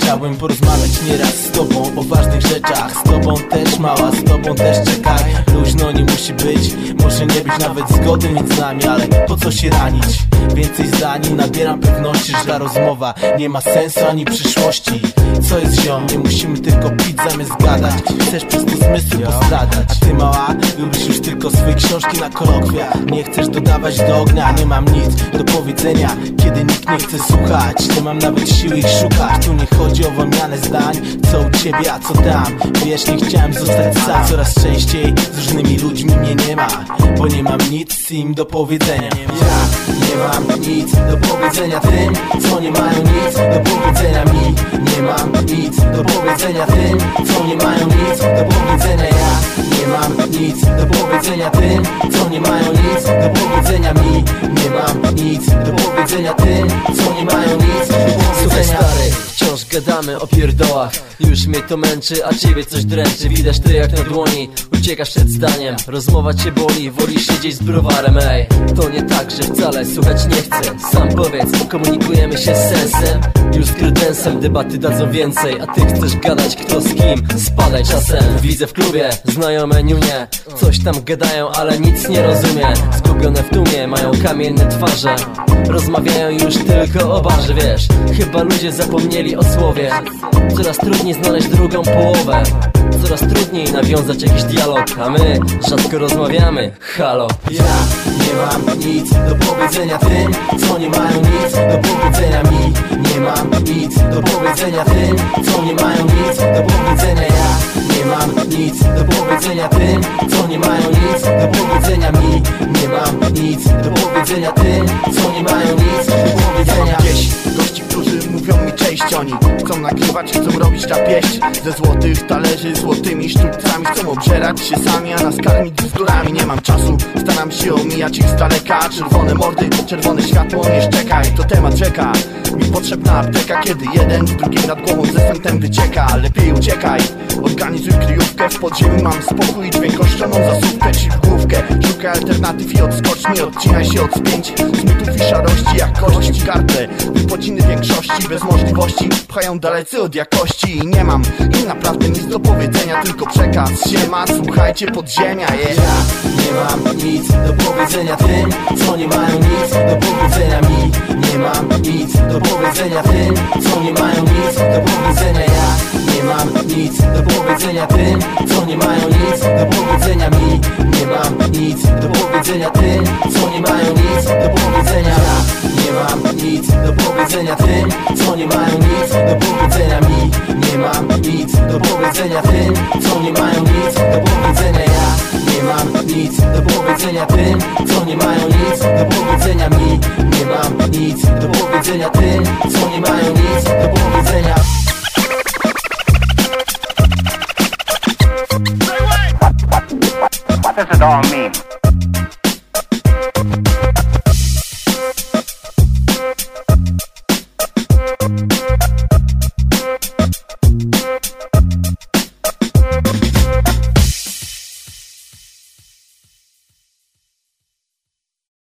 Chciałbym porozmawiać nieraz z tobą o ważnych rzeczach. Z tobą też mała, z tobą też czekaj. Luźno nie musi być, może nie być nawet zgody między nami Ale po co się ranić? Więcej zdań nabieram pewności, że ta rozmowa nie ma sensu ani przyszłości. Co jest ziom? Nie musimy tylko pić zamiast gadać. Chcesz przez te zmysły postradać. A ty mała, lubisz już tylko swoje książki na kolokwia Nie chcesz dodawać do ognia, nie mam nic do powiedzenia. Kiedy nikt nie chce słuchać, nie mam nawet siły ich szukać. Tu nie chodzi o wymianę zdań, co u ciebie, a co tam. Wiesz, nie chciałem zostać sam. Coraz częściej z różnymi ludźmi mnie nie ma Bo nie mam nic im do powiedzenia. Ja nie mam nic do powiedzenia tym, co nie mają nic do powiedzenia mi. Nie mam nic do powiedzenia tym, co nie mają nic do powiedzenia ja. Nie mam nic do powiedzenia tym, co nie mają nic do powiedzenia mi. Nie mam nic do powiedzenia tym, co nie mają nic gadamy o pierdołach. Już mnie to męczy, a ciebie coś dręczy. Widać to jak na dłoni, uciekasz przed zdaniem Rozmowa cię boli, wolisz siedzieć z browarem Ej, to nie tak, wcale słuchać nie chcę. Sam powiedz, komunikujemy się z sensem. Już z kredensem debaty dadzą więcej. A ty chcesz gadać kto z kim, spadaj czasem. Widzę w klubie, znajome niunie Coś tam gadają, ale nic nie rozumie. Zgubione w tłumie, mają kamienne twarze. Rozmawiają już tylko o barze, wiesz. Chyba ludzie zapomnieli o słowie. Coraz trudniej znaleźć drugą połowę. Coraz trudniej nawiązać jakiś dialog. A my rzadko rozmawiamy, halo. Ja nie mam nic do powiedzenia tym, co nie mają nic do powiedzenia mi. Nie mam nic do powiedzenia tym, co nie mają nic do powiedzenia ja. Nie mam nic do powiedzenia tym, co nie mają nic do powiedzenia mi. Nie mam nic do powiedzenia tym, co nie mają nic mi cześć Oni chcą nagrywać, chcą robić na pieść Ze złotych talerzy, złotymi sztućcami Chcą obżerać się sami, a nas karmić bzdurami. Nie mam czasu, staram się omijać ich z daleka. Czerwone mordy, czerwone światło, nie szczekaj To temat rzeka, mi potrzebna apteka Kiedy jeden z drugim nad głową ze swętem wycieka. Lepiej uciekaj, organizuj kryjówkę W podziemiu mam spokój i w główkę, alternatyw i odskoczni Odcinaj się od spięć, z mitów i szarości Jak kości kartle, wypociny większości Bez możliwości, pchają dalecy od jakości I nie mam im naprawdę nic do powiedzenia Tylko przekaz, siema, słuchajcie podziemia yeah. Ja nie mam nic do powiedzenia tym, co nie mają nic do powiedzenia mi. Nie mam nic do powiedzenia tym, co nie mają nic do powiedzenia ja. Nie mam nic do powiedzenia tym, co nie mają nic do powiedzenia mi. Nie mam nic do powiedzenia tym, co nie mają nic. Do powiedzenia ja Nie mam nic. Do powiedzenia tym, co nie mają nic. Do powiedzenia mi Nie mam nic. Do powiedzenia tym, co nie mają nic. Do powiedzenia ja Nie mam nic. Do powiedzenia tym, co nie mają nic. Do powiedzenia mi Nie mam nic. Do powiedzenia tym, co nie mają nic. Do powiedzenia. What does it all mean?